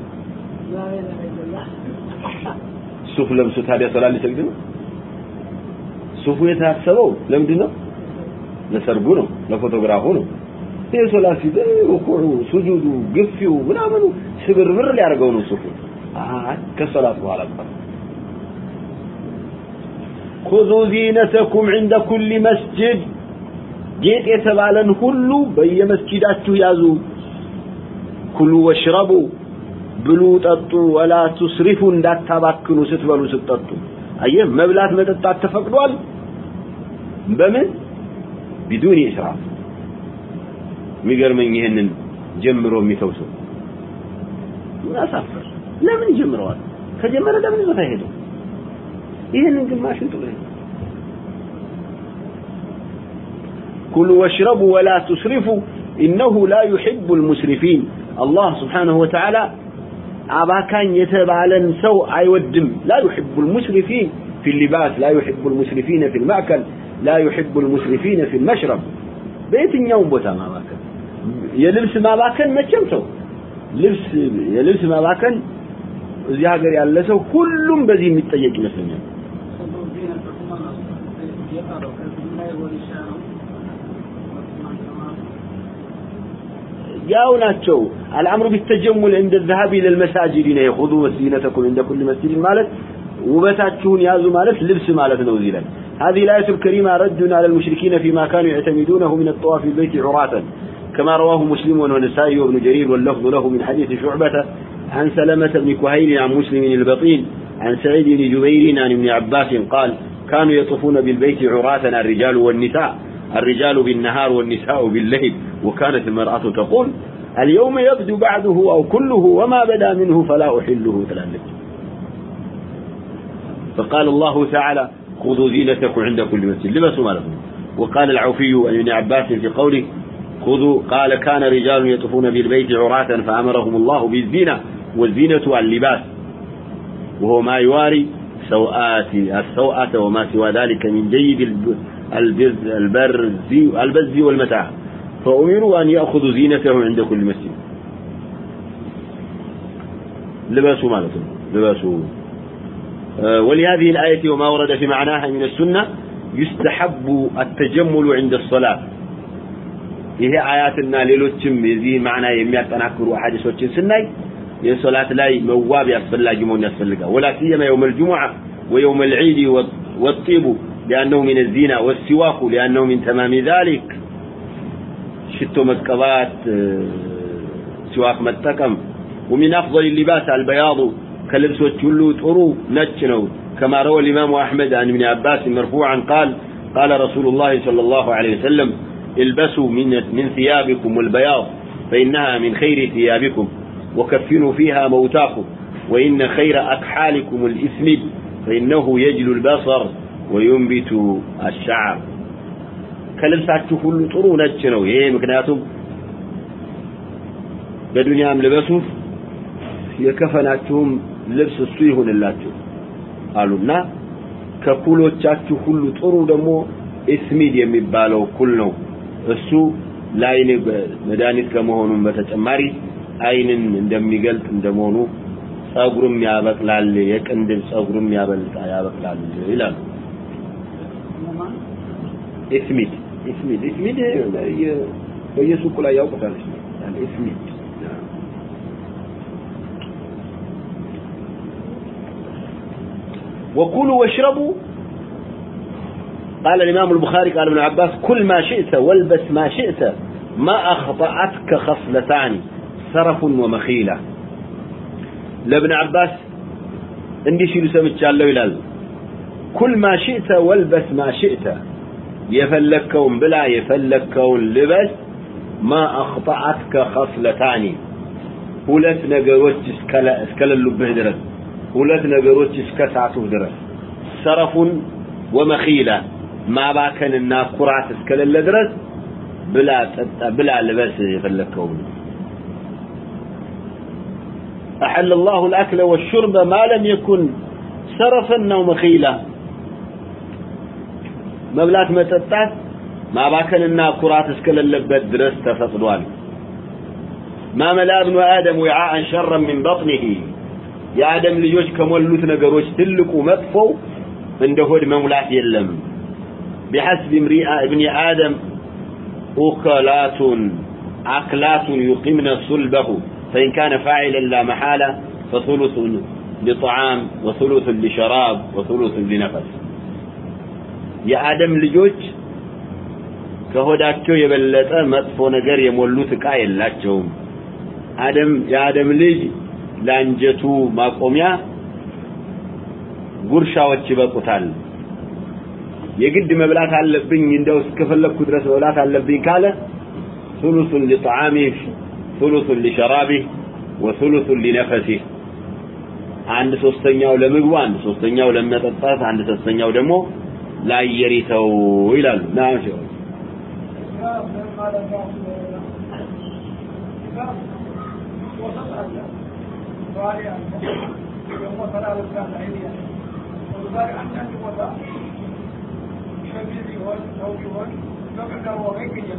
ሱፍ ለብሶ ታዲያ ሰላት ሊሰግድ ነው ሱፉ የታሰበው ለምንድን ነው? ለሰርጉ ነው፣ ለፎቶግራፉ ነው። ይሄ ሶላት ሲደ ሱጁዱ፣ ግፊው ምናምኑ ስብርብር ሊያደርገው ነው ሱፉ። አይ ከሶላት በኋላ እንኳን ኹዙ ዚነተኩም ዐንደ ኩሊ መስጂድ ጌጥ የተባለን ሁሉ በየመስጂዳችሁ ያዙ። ኩሉ ወሽረቡ ብሉ ጠጡ፣ ወላ ቱስሪፉ እንዳታባክኑ ስትበሉ ስትጠጡ። አየህ መብላት መጠጣት ተፈቅዷል። በምን ቢዱን ኢስራፍ የሚገርመኝ ይሄንን ጀምሮ የሚተው ሰው ያሳፍር ለምን ይጀምረዋል ከጀመረ ለምን ይዞት አይሄድም ይሄንን ግማሽን ጥሎ كلوا واشربوا ولا تسرفوا إنه لا يحب المسرفين الله سبحانه وتعالى አባካኝ የተባለን ሰው አይወድም لا يحب المسرفين في اللباس لا يحب المسرفين في المأكل لا يحب المسرفين في المشرب በየትኛውም ቦታ ማባከን የልብስ ማባከን መቼም ሰው ልብስ የልብስ መባከን እዚህ ሀገር ያለ ሰው ሁሉም በዚህ የሚጠየቅ ይመስለኛል ያው ናቸው አልአምሩ ቢተጀሙል እንደ الذهاب الى المساجد ነው خذوا وسيلتكم عند كل مسجد ማለት وبتاتشون يازو مالك لبس مالك نوزي هذه الآية الكريمة رد على المشركين فيما كانوا يعتمدونه من الطواف بالبيت عراة كما رواه مسلم ونسائي وابن جرير واللفظ له من حديث شعبة عن سلمة بن كهيل عن مسلم البطين عن سعيد بن جبير عن ابن عباس قال كانوا يطوفون بالبيت عراة الرجال والنساء الرجال بالنهار والنساء بالليل وكانت المرأة تقول اليوم يبدو بعده أو كله وما بدا منه فلا أحله ثلاثة فقال الله تعالى خذوا زينتكم عند كل مسجد. لبسوا مالكم وقال العوفي عن ابن عباس في قوله خذوا قال كان رجال يطوفون بالبيت عراة فأمرهم الله بالزينة والزينة اللباس. وهو ما يواري سوآت السوءة وما سوى ذلك من جيد البرز البز والمتاع. فأمروا أن يأخذوا زينتهم عند كل مسجد. لباسوا مالتهم لباسوا ولهذه الآية وما ورد في معناها من السنة يستحب التجمل عند الصلاة ይሄ አያትና ሌሎችም የዚህ ማዕና የሚያጠናክሩ ሐዲሶችን ስናይ የሶላት ላይ መዋብ ያስፈላጊ መሆን ያስፈልጋል ወላ ሲየማ يوم الجمعة ويوم العيد والطيب لأنه من الزينة والسواك لأنه من تمام ذلك شتو مكبات سواك متكم ومن أفضل اللباس البياض كلبسوت كله تقروا نتشنو. كما روى الإمام أحمد عن ابن عباس مرفوعا قال قال رسول الله صلى الله عليه وسلم البسوا من, من ثيابكم البياض فإنها من خير ثيابكم وكفنوا فيها موتاكم وإن خير أكحالكم الإثمد فإنه يجل البصر وينبت الشعر. كلبساتك كله طرو نتشنو. إيه مكناتهم؟ بدون يعمل لبسوا يكفناتهم ልብስ እሱ ይሁንላችሁ አሉና ከኩሎቻችሁ ሁሉ ጥሩ ደግሞ ኢስሚድ የሚባለው ኩል ነው። እሱ ለአይን መድኃኒት ከመሆኑም በተጨማሪ አይንን እንደሚገልጥ እንደመሆኑ ጸጉርም ያበቅላል የቅንድብ ጸጉርም ያበልጣ ያበቅላል ይላሉ። إثمد إثمد إثمد በየሱቁ ላይ ያውቁታል። إثمد وكلوا واشربوا قال الإمام البخاري قال ابن عباس كل ما شئت والبس ما شئت ما أخطأتك خصلتان سرف ومخيلة لابن عباس عندي شيء سمعت ይላል كل ما شئت والبس ما شئت የፈለከውን ብላ የፈለከውን ልበስ ما أخطأتك خصلتان ሁለት ነገሮች እስከሌሉብህ ድረስ ሁለት ነገሮች እስከሳቱህ ድረስ ሰረፉን ወመኺላ ማባከንና ኩራት እስከሌለ ድረስ ብላ ጠጣ ብላ ልበስ የፈለከውን أحل الله الأكل والشرب ما لم يكن سرفا أو مخيلا مبلات متطات ما باكننا كرات اسكللبت درس تفقدوال ما ملا ابن آدم وعاء شرا من بطنه የአደም ልጆች ከሞሉት ነገሮች ትልቁ መጥፎው እንደ ሆድ መሙላት የለም بحسب امرئ ابن آدم أكلات أكلات يقمن صلبه فإن كان فاعلا لا محالة فثلث لطعام وثلث لشراب وثلث لنفس يا آدم ልጆች ከሆዳቸው የበለጠ መጥፎ ነገር የሞሉት ዕቃ የላቸውም አደም የአደም ልጅ ለአንጀቱ ማቆሚያ ጉርሻዎች ይበቁታል የግድ መብላት አለብኝ እንደው እስከፈለኩ ድረስ መብላት አለብኝ ካለ ثلث لطعامه ثلث لشرابه وثلث لنفسه አንድ ሶስተኛው ለምግቡ አንድ ሶስተኛው ለመጠጣት አንድ ሶስተኛው ደግሞ ለአየር ይተው ይላሉ ናም ሸው ዛሬ القارئ يقول فلا وكان عينيا والقارئ أنت أنت وضع شميزي هون زوجي هون يقعد هو غير كده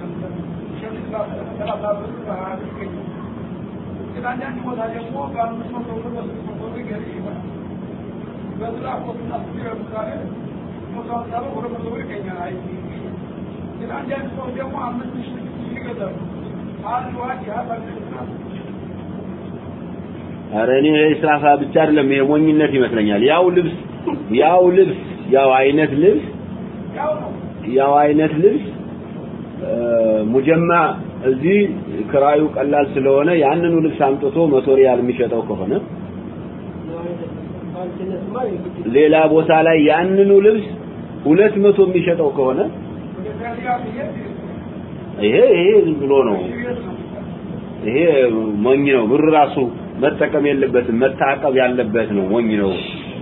شميز باطل فلا باطل فها عادل كده إذا أنت أنت وضع يقول كان مش مطلوب بس مطلوب كده بدل أخذ من أصلي القارئ مطلوب سابق ورمضوع كده عايزين إذا أنت أنت وضع يقول عمد مش كده عارف واجه هذا الإنسان ኧረ እኔ ኢስራፋ ብቻ አይደለም ይሄ ሞኝነት ይመስለኛል። ያው ልብስ ያው ልብስ ያው አይነት ልብስ ያው አይነት ልብስ ሙጀማ እዚህ ክራዩ ቀላል ስለሆነ ያንኑ ልብስ አምጥቶ መቶ ሪያል የሚሸጠው ከሆነ ሌላ ቦታ ላይ ያንኑ ልብስ ሁለት መቶ የሚሸጠው ከሆነ ይሄ ይሄ ዝም ብሎ ነው ይሄ ሞኝ ነው። ብር ራሱ መጠቀም የለበትም መታቀብ ያለበት ነው። ሞኝ ነው።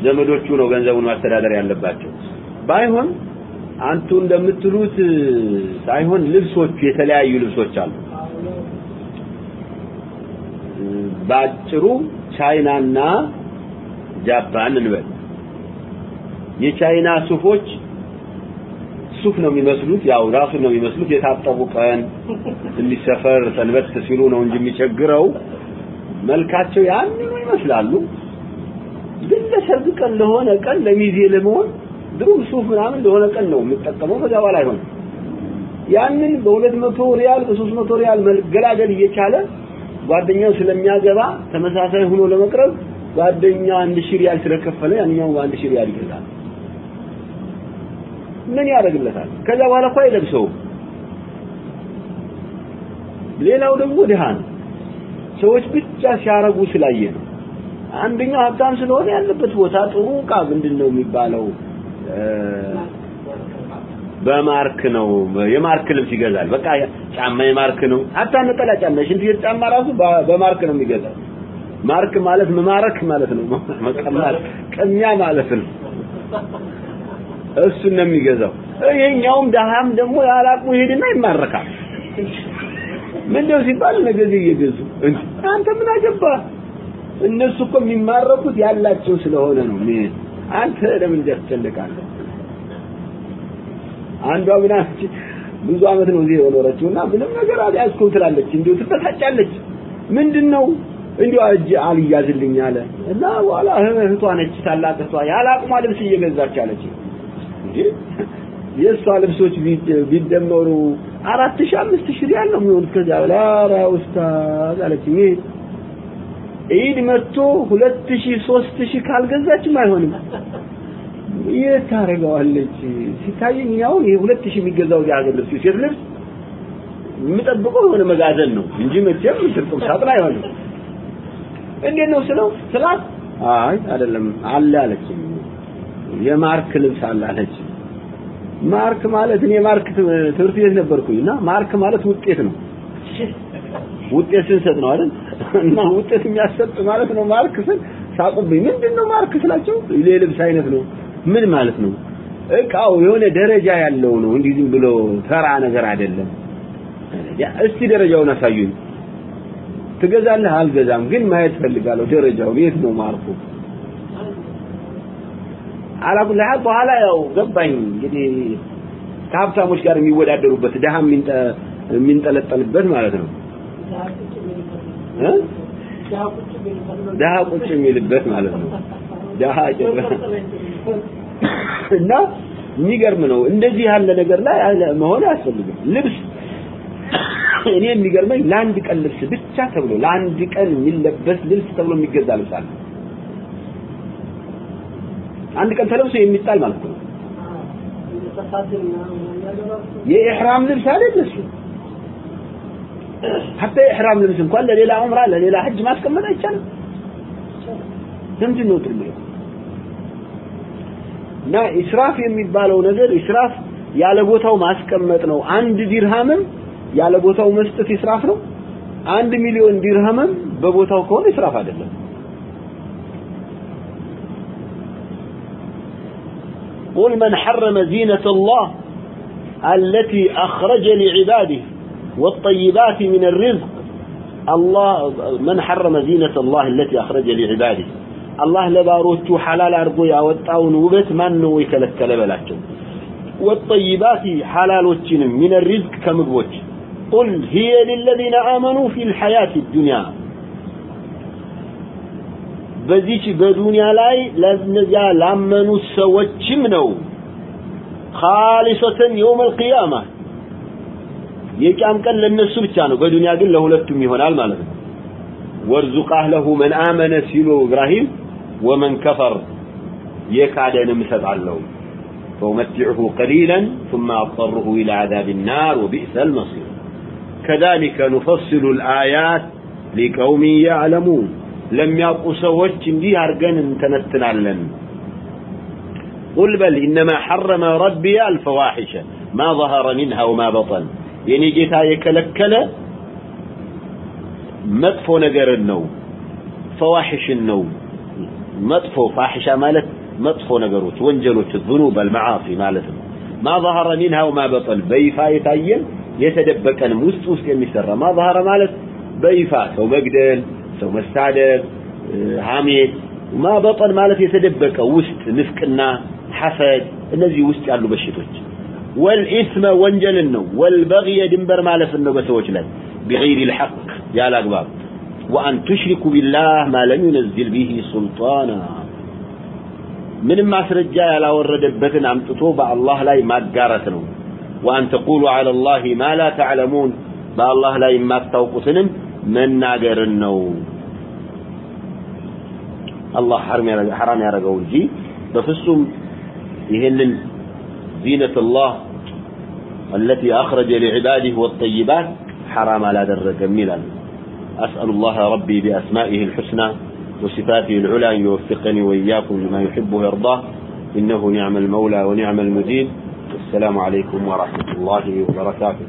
ዘመዶቹ ነው ገንዘቡን ማስተዳደር ያለባቸው። ባይሆን አንቱ እንደምትሉት ሳይሆን ልብሶቹ የተለያዩ ልብሶች አሉ። ባጭሩ ቻይናና ጃፓን እንበል። የቻይና ሱፎች ሱፍ ነው የሚመስሉት፣ ያው ራሱ ነው የሚመስሉት። የታጠቡ ቀን ትንሽ ሰንበት ሲሉ ነው እንጂ የሚቸግረው መልካቸው ያንኑ ይመስላሉ። ግን ለሰርግ ቀን ለሆነ ቀን ለሚዜ ለመሆን ድሮም ሱፍ ምናምን ለሆነ ቀን ነው የምጠቀመው፣ ከዛ በኋላ አይሆንም። ያንን በሁለት መቶ ሪያል በሶስት መቶ ሪያል መገላገል እየቻለ ጓደኛው ስለሚያገባ ተመሳሳይ ሆኖ ለመቅረብ ጓደኛ አንድ ሺህ ሪያል ስለከፈለ ያንኛው በአንድ ሺህ ሪያል ይገዛል። ምን ያደርግለታል? ከዛ በኋላ እኮ አይለብሰውም። ሌላው ደግሞ ድሃ ነው። ሰዎች ብቻ ሲያረጉ ስላየ ነው። አንደኛው ሀብታም ስለሆነ ያለበት ቦታ ጥሩ ዕቃ ምንድን ነው የሚባለው በማርክ ነው የማርክ ልብስ ይገዛል። በቃ ጫማ የማርክ ነው። ሀታ ነጠላ ጫማ ሽንት ቤት ጫማ ራሱ በማርክ ነው የሚገዛው። ማርክ ማለት መማረክ ማለት ነው። መቀማት ቀሚያ ማለት ነው። እሱን ነው የሚገዛው። ይሄኛውም ደሃም ደግሞ ያላቅሙ ይሄድና ይማረካል። ምንድነው ሲባል ነገዚ እየገዙ አንተ ምን አገባ? እነሱ እኮ የሚማረኩት ያላቸው ስለሆነ ነው። አንተ ለምን ያስጨንቃለህ? አንዷ ምን? ብዙ አመት ነው እዚህ የኖረችውና ምንም ነገር አልያዝኩም ትላለች። እንዲሁ ትበሳጫለች። ምንድነው እንዲሁ እጅ አልያዝልኝ አለ እና በኋላ እህቷ ነች ታላቅ እህቷ ያላቅሟ ልብስ እየገዛች አለች። እንዴ የእሷ ልብሶች ቢደመሩ አራት ሺህ አምስት ሺህ ሪያል ነው የሚሆኑት። ከዚያ በላይ ኧረ ኡስታዝ አለችኝ። ኢድ መጥቶ ሁለት ሺህ ሶስት ሺህ ካልገዛችም አይሆንም። የት ታደርገዋለች? ሲታየኝ አሁን ይሄ ሁለት ሺህ የሚገዛው እዚህ ሀገር ልብስ ሴት ልብስ የምጠብቀው የሆነ መጋዘን ነው እንጂ መቼም ትርቁም ሳጥን አይሆንም። እንዴት ነው ስለው ስላት አይ አይደለም አለ አለችኝ። የማርክ ልብስ አለ አለች። ማርክ ማለት እኔ ማርክ ትምህርት ቤት ነበርኩኝ እና ማርክ ማለት ውጤት ነው። ውጤት ስንሰጥ ነው አይደል? እና ውጤት የሚያሰጥ ማለት ነው ማርክ ስል ሳቁብኝ። ምንድን ነው ማርክ ስላቸው የልብስ አይነት ነው። ምን ማለት ነው? እቃው የሆነ ደረጃ ያለው ነው። እንዲህ ዝም ብሎ ተራ ነገር አይደለም። እስቲ ደረጃውን አሳዩኝ። ትገዛለህ? አልገዛም፣ ግን ማየት ፈልጋለሁ ደረጃው የት ነው ማርኩ? አላኩል በኋላ ያው ገባኝ። እንግዲህ ከሀብታሞች ጋር የሚወዳደሩበት ድሃ የሚንጠለጠልበት ማለት ነው። ድሃ ቁጭ የሚልበት ማለት ነው። ድሃ እና የሚገርም ነው። እንደዚህ ያለ ነገር ላይ መሆን አያስፈልግም። ልብስ እኔ የሚገርመኝ ለአንድ ቀን ልብስ ብቻ ተብሎ ለአንድ ቀን የሚለበስ ልብስ ተብሎ የሚገዛ ልብስ አለ አንድ ቀን ተለብሶ የሚጣል ማለት ነው። የኢህራም ልብስ አይደል እሱ ሀታ የኢህራም ልብስ እንኳን ለሌላ ዑምራ ለሌላ ሐጅ ማስቀመጥ አይቻልም። ለምንድን ነው ትርጉሙ? እና ኢስራፍ የሚባለው ነገር ኢስራፍ ያለ ቦታው ማስቀመጥ ነው። አንድ ዲርሃምም ያለ ቦታው መስጠት ኢስራፍ ነው። አንድ ሚሊዮን ዲርሃምም በቦታው ከሆነ ኢስራፍ አይደለም قل من حرم زينة الله التي أخرج لعباده والطيبات من الرزق الله من حرم زينة الله التي أخرج لعباده؟ الله لباروت حلال أرضو يوطاون وبت من نو لك بلاچو والطيبات حلال من الرزق كمبوت قل هي للذين آمنوا في الحياة الدنيا. በዚች በዱንያ ላይ ለነዚያ ላመኑት ሰዎችም ነው خالصة يوم القيامة የቂያም ቀን ለነሱ ብቻ ነው በዱንያ ግን ለሁለቱም ይሆናል ማለት ነው ወርዙቅ አህለሁ መን አመነ ሲሉ ኢብራሂም ወመን ከፈር የካደንም እሰጣለሁ فأمتعه قليلا ثم أضطره إلى عذاب النار وبئس المصير كذلك نفصل الآيات لقوم يعلمون لم يقوا سوچ እንዲህ አርገን እንተነትናለን قل بل إنما حرم ربي الفواحش ما ظهر منها وما بطن يعني جيتا يكلكل مطفو نجر النو فواحش النو مطفو فاحشة مالت مطفو نجروت وانجلوت الذنوب المعاصي مالت ما ظهر منها وما بطن بيفا يتعين يتدبك أن وسط وسط يمسر ما ظهر مالت بيفا سو مقدل سو مستعدد حاميت وما بطن مالت يتدبك وسط نفكنا حسد እነዚህ ውስጥ ያሉ በሽቶች والإثم ወንጀልን ነው والبغي ድንበር ማለፍ ነው በሰዎች ላይ بغير الحق ያለ አግባብ وأن تشركوا بالله ما لم ينزل به سلطانا ምንም ማስረጃ ያላወረደበትን አምጥቶ በአላህ ላይ ማጋራት ነው وأن تقولوا على الله ما لا تعلمون በአላህ ላይ የማታውቁትንም መናገርን ነው አላህ ሐራም ያደረገው እንጂ በፍጹም ይህንን زينة الله التي أخرج لعباده والطيبات حرام على درجة ميلا أسأل الله ربي بأسمائه الحسنى وصفاته العلى أن يوفقني وإياكم لما يحب ويرضاه إنه نعم المولى ونعم المدين والسلام عليكم ورحمة الله وبركاته